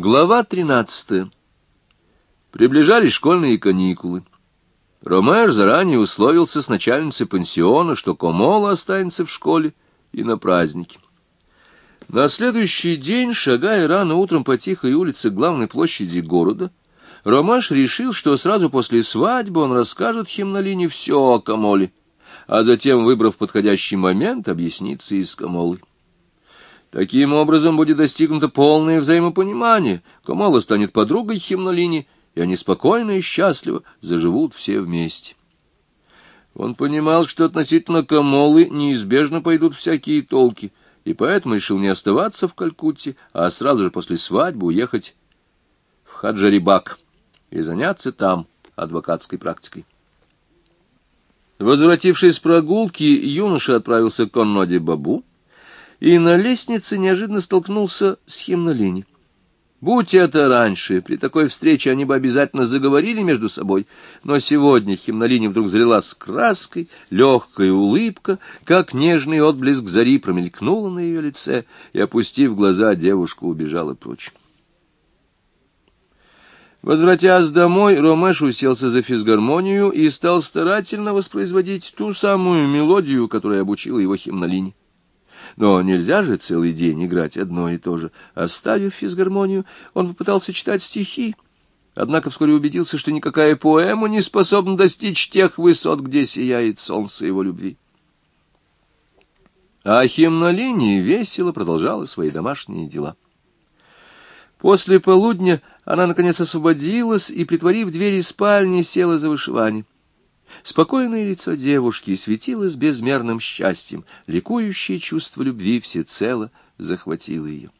Глава тринадцатая. Приближались школьные каникулы. Ромер заранее условился с начальницей пансиона, что Комола останется в школе и на празднике. На следующий день, шагая рано утром по тихой улице главной площади города, Ромаш решил, что сразу после свадьбы он расскажет Химнолине все о Комоле, а затем, выбрав подходящий момент, объяснится и с Комолой. Таким образом будет достигнуто полное взаимопонимание. Камала станет подругой Химнолини, и они спокойно и счастливо заживут все вместе. Он понимал, что относительно Камолы неизбежно пойдут всякие толки, и поэтому решил не оставаться в Калькутте, а сразу же после свадьбы уехать в Хаджарибак и заняться там адвокатской практикой. Возвратившись с прогулки, юноша отправился к Конноде Бабу, и на лестнице неожиданно столкнулся с Химнолини. Будь это раньше, при такой встрече они бы обязательно заговорили между собой, но сегодня Химнолини вдруг залила с краской, легкая улыбка, как нежный отблеск зари промелькнула на ее лице, и, опустив глаза, девушка убежала прочь. Возвратясь домой, Ромеш уселся за физгармонию и стал старательно воспроизводить ту самую мелодию, которой обучила его Химнолини. Но нельзя же целый день играть одно и то же. Оставив физгармонию, он попытался читать стихи, однако вскоре убедился, что никакая поэма не способна достичь тех высот, где сияет солнце его любви. А Химнолиния весело продолжала свои домашние дела. После полудня она, наконец, освободилась и, притворив двери спальни, села за вышивание. Спокойное лицо девушки светилось безмерным счастьем, ликующее чувство любви всецело захватило ее.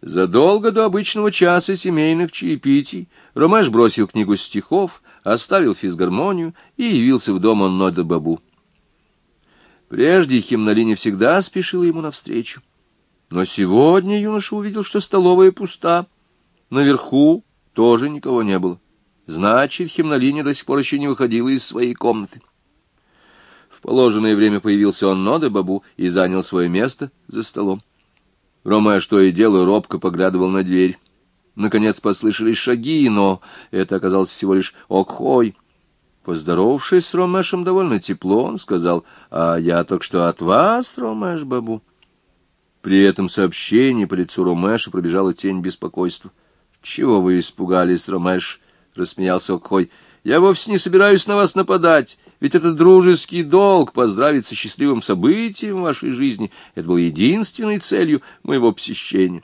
Задолго до обычного часа семейных чаепитий Ромеш бросил книгу стихов, оставил физгармонию и явился в дом Оннода Бабу. Прежде Химнолине всегда спешила ему навстречу. Но сегодня юноша увидел, что столовая пуста. Наверху тоже никого не было. Значит, Химнолиния до сих пор еще не выходила из своей комнаты. В положенное время появился он Нода Бабу и занял свое место за столом. Рома, что и дело, робко поглядывал на дверь. Наконец послышались шаги, но это оказалось всего лишь Окхой. Поздоровавшись с Ромешем довольно тепло, он сказал, «А я только что от вас, Ромеш Бабу». При этом сообщении по лицу Ромеша пробежала тень беспокойства. «Чего вы испугались, Ромеш?» — рассмеялся Окхой. — Я вовсе не собираюсь на вас нападать, ведь это дружеский долг поздравить со счастливым событием в вашей жизни. Это было единственной целью моего посещения.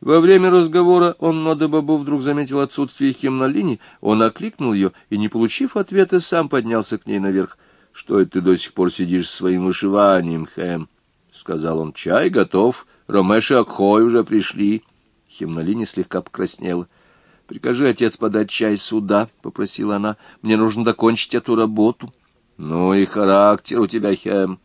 Во время разговора он Бабу вдруг заметил отсутствие Химнолини, он окликнул ее и, не получив ответа, сам поднялся к ней наверх. — Что это ты до сих пор сидишь своим вышиванием, Хэм? — сказал он. — Чай готов, Ромеш и Акхой уже пришли. Химнолини слегка покраснела. — Прикажи, отец, подать чай сюда, — попросила она. — Мне нужно докончить эту работу. — Ну и характер у тебя, Хем.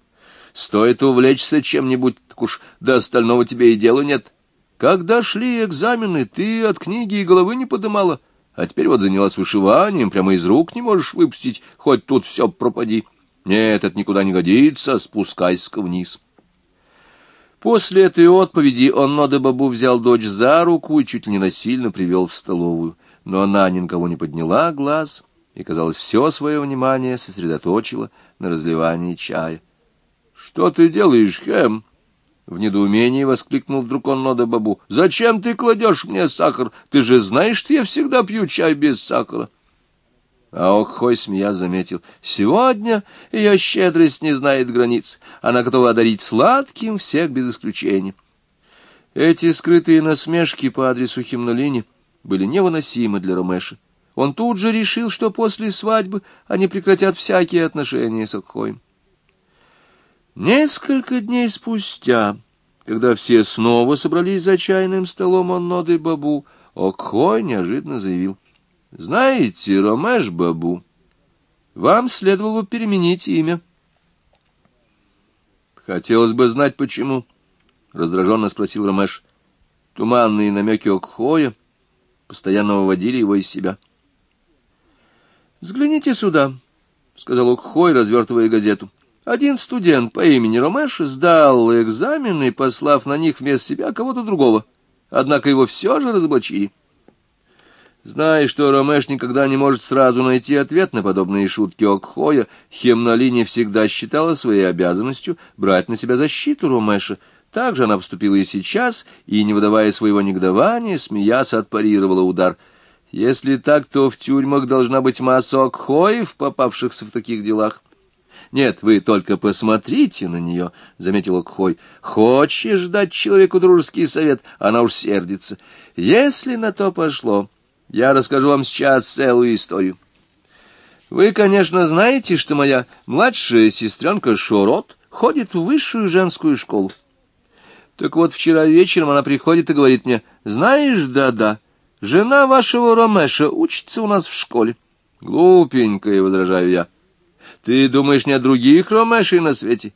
Стоит увлечься чем-нибудь, так уж до остального тебе и дела нет. Когда шли экзамены, ты от книги и головы не подымала, а теперь вот занялась вышиванием, прямо из рук не можешь выпустить, хоть тут все пропади. Нет, это никуда не годится, спускайся-ка вниз. После этой отповеди он Бабу взял дочь за руку и чуть ли не насильно привел в столовую. Но она ни на кого не подняла глаз и, казалось, все свое внимание сосредоточила на разливании чая. — Что ты делаешь, Хэм? — в недоумении воскликнул вдруг он Бабу. — Зачем ты кладешь мне сахар? Ты же знаешь, что я всегда пью чай без сахара. — а Окхой, смея, заметил, «Сегодня ее щедрость не знает границ. Она готова одарить сладким всех без исключения». Эти скрытые насмешки по адресу Химнолини были невыносимы для Ромеша. Он тут же решил, что после свадьбы они прекратят всякие отношения с Окхоем. Несколько дней спустя, когда все снова собрались за чайным столом Анноды Бабу, Окхой неожиданно заявил. Знаете, Ромеш Бабу, вам следовало бы переменить имя. Хотелось бы знать, почему, — раздраженно спросил Ромеш. Туманные намеки Окхоя постоянно выводили его из себя. «Взгляните сюда», — сказал Окхой, развертывая газету. «Один студент по имени Ромеш сдал экзамены, послав на них вместо себя кого-то другого. однако его все же разоблачили. Зная, что Ромеш никогда не может сразу найти ответ на подобные шутки Окхоя, Хемнолине всегда считала своей обязанностью брать на себя защиту Ромеша. Так же она поступила и сейчас, и, не выдавая своего негодования, смеясь, отпарировала удар. Если так, то в тюрьмах должна быть масса Окхоев, попавшихся в таких делах. «Нет, вы только посмотрите на нее», — заметил Окхой. «Хочешь дать человеку дружеский совет, она уж сердится. Если на то пошло...» Я расскажу вам сейчас целую историю. Вы, конечно, знаете, что моя младшая сестренка Шорот ходит в высшую женскую школу. Так вот, вчера вечером она приходит и говорит мне, «Знаешь, да-да, жена вашего Ромеша учится у нас в школе». «Глупенькая», — возражаю я. «Ты думаешь, нет других Ромешей на свете?»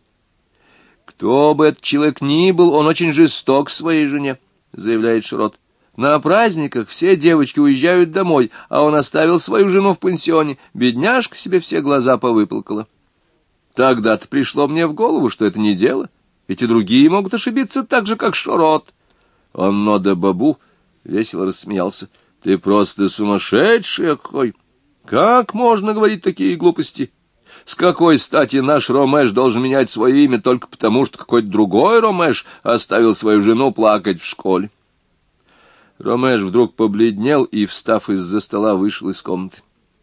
«Кто бы этот человек ни был, он очень жесток своей жене», — заявляет Шрот. На праздниках все девочки уезжают домой, а он оставил свою жену в пансионе. Бедняжка себе все глаза повыплакала. Тогда-то пришло мне в голову, что это не дело, ведь и другие могут ошибиться так же, как Шорот. Он Нода Бабу весело рассмеялся. — Ты просто сумасшедший какой! Как можно говорить такие глупости? С какой стати наш Ромеш должен менять свое имя только потому, что какой-то другой Ромеш оставил свою жену плакать в школе? Ромеш вдруг побледнел и, встав из-за стола, вышел из комнаты.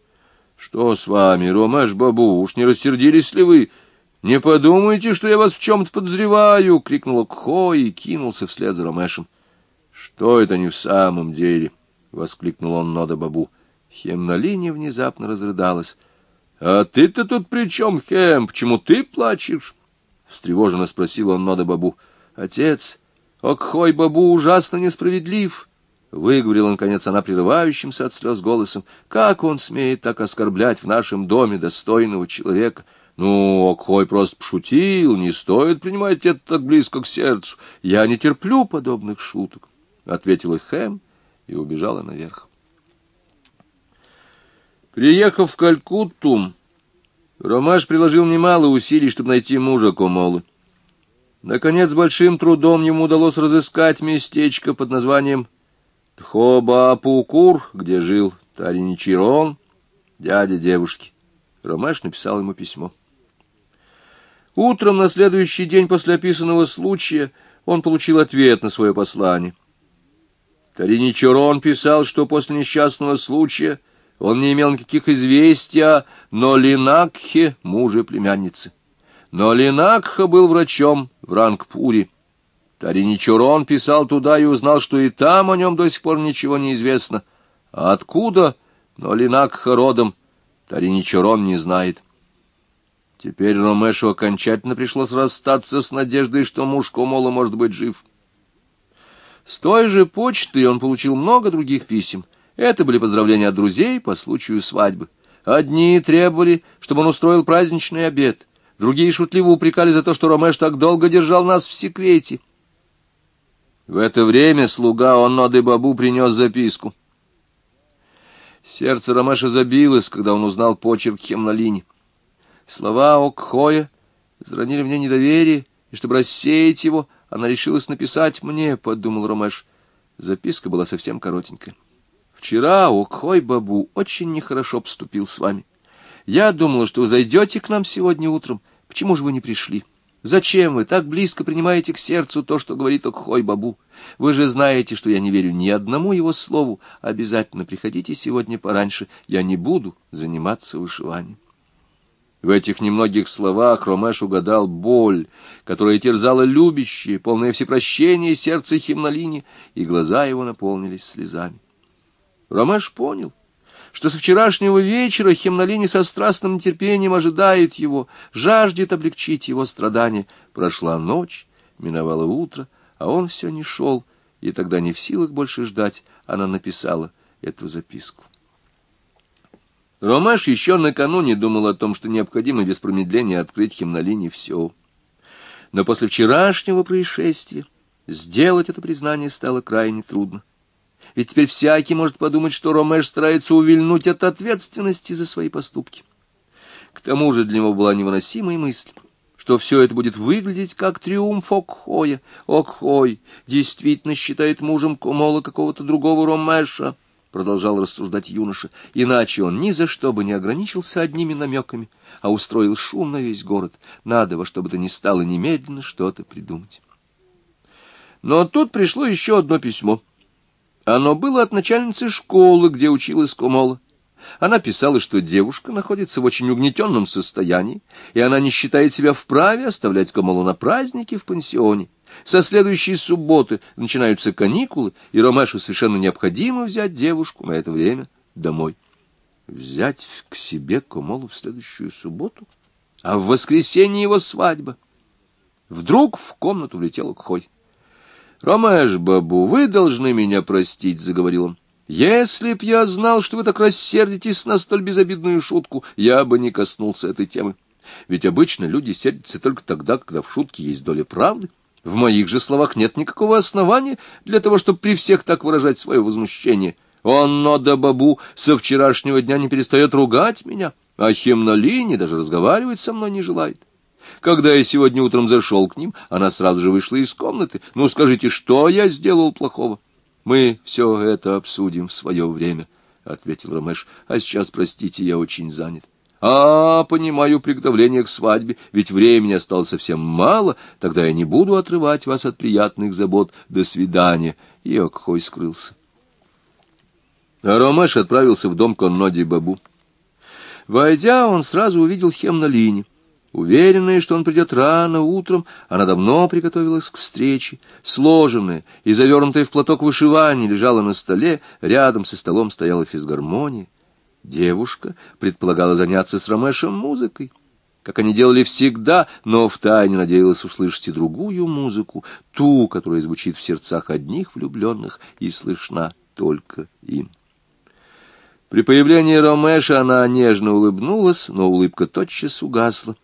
— Что с вами, Ромеш Бабу, уж не рассердились ли вы? Не подумайте, что я вас в чем-то подозреваю! — крикнул Кхо и кинулся вслед за Ромешем. — Что это не в самом деле? — воскликнул он Нода Бабу. Хемнолиния внезапно разрыдалась. — А ты-то тут при чем, Хем? Почему ты плачешь? — встревоженно спросил он Нода Бабу. — Отец, Окхой Бабу ужасно несправедлив. — Выговорил, наконец, она прерывающимся от слез голосом. «Как он смеет так оскорблять в нашем доме достойного человека?» «Ну, Окхой просто пошутил, не стоит принимать это так близко к сердцу. Я не терплю подобных шуток», — ответила Хэм и убежала наверх. Приехав в Калькутту, Ромаш приложил немало усилий, чтобы найти мужа Комолы. Наконец, большим трудом ему удалось разыскать местечко под названием Тхоба-Пукур, где жил Тариничирон, дядя девушки. Ромеш написал ему письмо. Утром на следующий день после описанного случая он получил ответ на свое послание. Тариничирон писал, что после несчастного случая он не имел никаких известий о Нолинакхе, муже племянницы. Нолинакха был врачом в Рангпуре Тариничурон писал туда и узнал, что и там о нем до сих пор ничего не известно. А откуда, но Линакха родом, Тариничурон не знает. Теперь Ромешу окончательно пришлось расстаться с надеждой, что муж Комола может быть жив. С той же почты он получил много других писем. Это были поздравления от друзей по случаю свадьбы. Одни требовали, чтобы он устроил праздничный обед, другие шутливо упрекали за то, что Ромеш так долго держал нас в секрете. В это время слуга Онноды Бабу принес записку. Сердце Ромаша забилось, когда он узнал почерк Хемнолини. Слова Окхоя зранили мне недоверие, и чтобы рассеять его, она решилась написать мне, — подумал Ромаш. Записка была совсем коротенькая. Вчера Окхой Бабу очень нехорошо поступил с вами. Я думала, что вы зайдете к нам сегодня утром. Почему же вы не пришли? — Зачем вы так близко принимаете к сердцу то, что говорит Окхой-Бабу? Вы же знаете, что я не верю ни одному его слову. Обязательно приходите сегодня пораньше. Я не буду заниматься вышиванием. В этих немногих словах Ромеш угадал боль, которая терзала любящее, полное всепрощение сердце Химнолини, и глаза его наполнились слезами. Ромеш понял — что со вчерашнего вечера Хемнолини со страстным нетерпением ожидает его, жаждет облегчить его страдания. Прошла ночь, миновало утро, а он все не шел, и тогда не в силах больше ждать, она написала эту записку. Ромаш еще накануне думал о том, что необходимо без промедления открыть Хемнолине все. Но после вчерашнего происшествия сделать это признание стало крайне трудно ведь теперь всякий может подумать, что Ромеш старается увильнуть от ответственности за свои поступки. К тому же для него была невыносимая мысль, что все это будет выглядеть как триумф Окхоя. Окхой действительно считает мужем Комола какого-то другого Ромеша, продолжал рассуждать юноша, иначе он ни за что бы не ограничился одними намеками, а устроил шум на весь город. Надо во что бы то ни стало немедленно что-то придумать. Но тут пришло еще одно письмо. Оно было от начальницы школы, где училась Комола. Она писала, что девушка находится в очень угнетенном состоянии, и она не считает себя вправе оставлять Камалу на праздники в пансионе. Со следующей субботы начинаются каникулы, и Ромешу совершенно необходимо взять девушку на это время домой. Взять к себе Комолу в следующую субботу? А в воскресенье его свадьба. Вдруг в комнату влетел Кхой. — Ромеш, бабу, вы должны меня простить, — заговорил он. Если б я знал, что вы так рассердитесь на столь безобидную шутку, я бы не коснулся этой темы. Ведь обычно люди сердятся только тогда, когда в шутке есть доля правды. В моих же словах нет никакого основания для того, чтобы при всех так выражать свое возмущение. Он, Нода Бабу, со вчерашнего дня не перестает ругать меня, а Хемнолини даже разговаривать со мной не желает. Когда я сегодня утром зашел к ним, она сразу же вышла из комнаты. Ну, скажите, что я сделал плохого? Мы все это обсудим в свое время, — ответил Ромеш. — А сейчас, простите, я очень занят. — А, понимаю приготовление к свадьбе, ведь времени осталось совсем мало, тогда я не буду отрывать вас от приятных забот. До свидания. И Окхой скрылся. А Ромеш отправился в дом Конноди Бабу. Войдя, он сразу увидел Хем на линии. Уверенная, что он придет рано утром, она давно приготовилась к встрече. Сложенная и завернутая в платок вышивания лежала на столе, рядом со столом стояла физгармония. Девушка предполагала заняться с Ромешем музыкой, как они делали всегда, но втайне надеялась услышать и другую музыку, ту, которая звучит в сердцах одних влюбленных и слышна только им. При появлении Ромеша она нежно улыбнулась, но улыбка тотчас угасла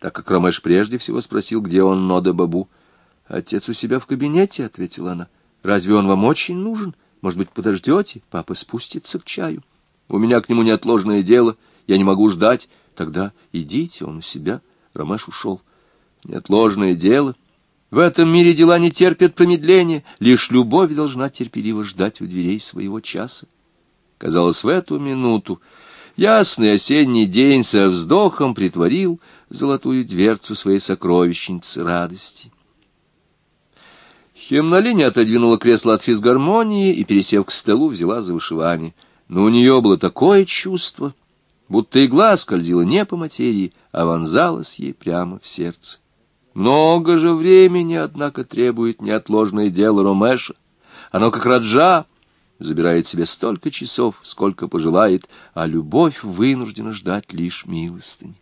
так как Ромеш прежде всего спросил, где он Нода Бабу. «Отец у себя в кабинете», — ответила она. «Разве он вам очень нужен? Может быть, подождете? Папа спустится к чаю. У меня к нему неотложное дело, я не могу ждать. Тогда идите, он у себя». Ромеш ушел. «Неотложное дело?» В этом мире дела не терпят промедления, лишь любовь должна терпеливо ждать у дверей своего часа. Казалось, в эту минуту ясный осенний день со вздохом притворил золотую дверцу своей сокровищницы радости. Хемнолиния отодвинула кресло от физгармонии и, пересев к столу, взяла за вышивание. Но у нее было такое чувство, будто игла скользила не по материи, а вонзалась ей прямо в сердце. Много же времени, однако, требует неотложное дело Ромеша. Оно, как Раджа, забирает себе столько часов, сколько пожелает, а любовь вынуждена ждать лишь милостыни.